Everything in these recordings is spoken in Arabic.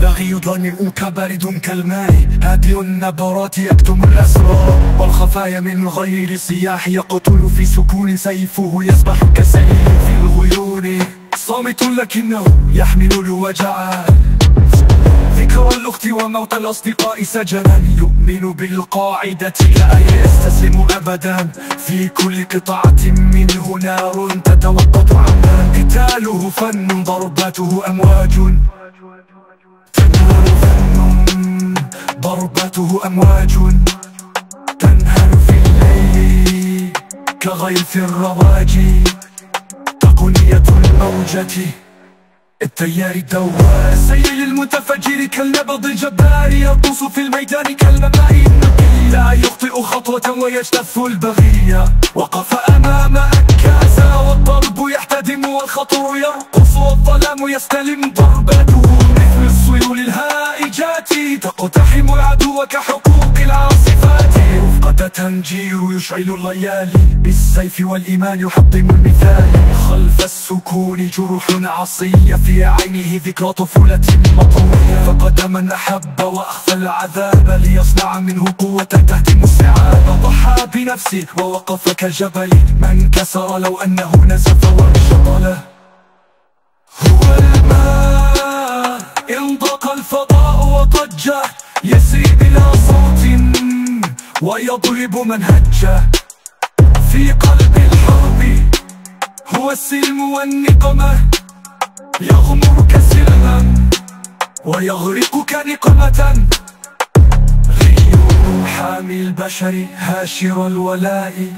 البغي ضنيئك بارد كالماء. هادئ النبرات يكتم الأسرار والخفايا من غير صياح يقتل في سكون سيفه يسبح كسيل في الغيون. صامت لكنه يحمل الوجع. ذكرى الأخت وموت الأصدقاء سجنا. يؤمن بالقاعدة لا يستسلم أبدا. في كل قطعة منه نار تتوقد عمان قتاله فن ضرباته أمواج. ضرباته أمواج تنهار في الليل كغيث الرواج. تقنية الموجة. التيار الدوار سيل المتفجر كالنبض الجبار. يرقص في الميدان كالماء النقي. لا يخطئ خطوة ويجتث البغية. وقف أمام أكاسا والضرب يحتدم والخطر يرقص والظلام يستلم ضربته. تنجير يشعل الليالي بالسيف والإيمان يحطم المثال. خلف السكون جروح عصية في عينه ذكرى طفولة مطوية. فقد من أحب وأخفى العذاب ليصنع منه قوة تهدم الصعاب ضحى بنفسه ووقف كجبل. من كسر لو أنه نزف وانشطل هو الماء انضق الفضاء وضج يسري بلا ويضرب منهجه في قلب الحرب هو السلم والنقمة. يغمرك سلما ويغرقك نقمة. غيور حامي البشر هاشر الولاء.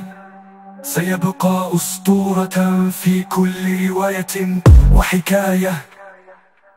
سيبقى أسطورة في كل رواية وحكاية.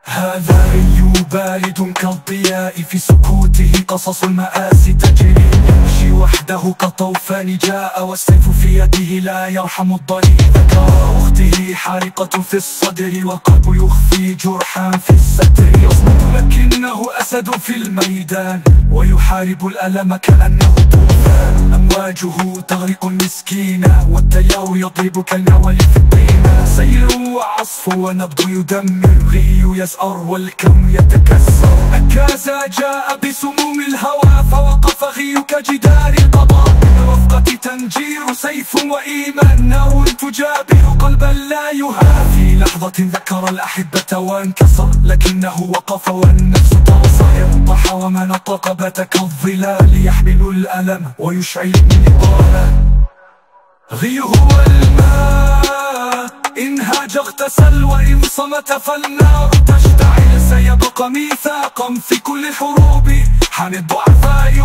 هذا غي بارد كالضياء في سكوته قصص المآسي تجري. يمشي وحده كطوفان جاء والسيف في يده لا يرحم الضرير ذكر أخته حارقة في الصدر والقلب يخفي جرحا في الستر. يصمت لكنه أسد في الميدان. ويحارب الألم كأنه طوفان. أمواجه تغرق المسكين والتيار يضرب كالنوال في الطينة. سيل وعصف ونبض يدمر غي يسأر والكون يتكسر. أكازا جاء بسموم الهوى فوقف غي كجدار القضاء. برفقة تنجير سيف وإيمان نار تجابه قلبا لا يهاب في لحظة ذكر الأحبة وانكسر لكنه وقف والنفس ترصى انطح وما نطق بات كالظلال يحمل الألم ويشعل النضال غي هو الماء. إن هاج اغتسل وإن صمت فالنار تشتعل. سيبقى ميثاقا في كل الحروب حامي الضعفاء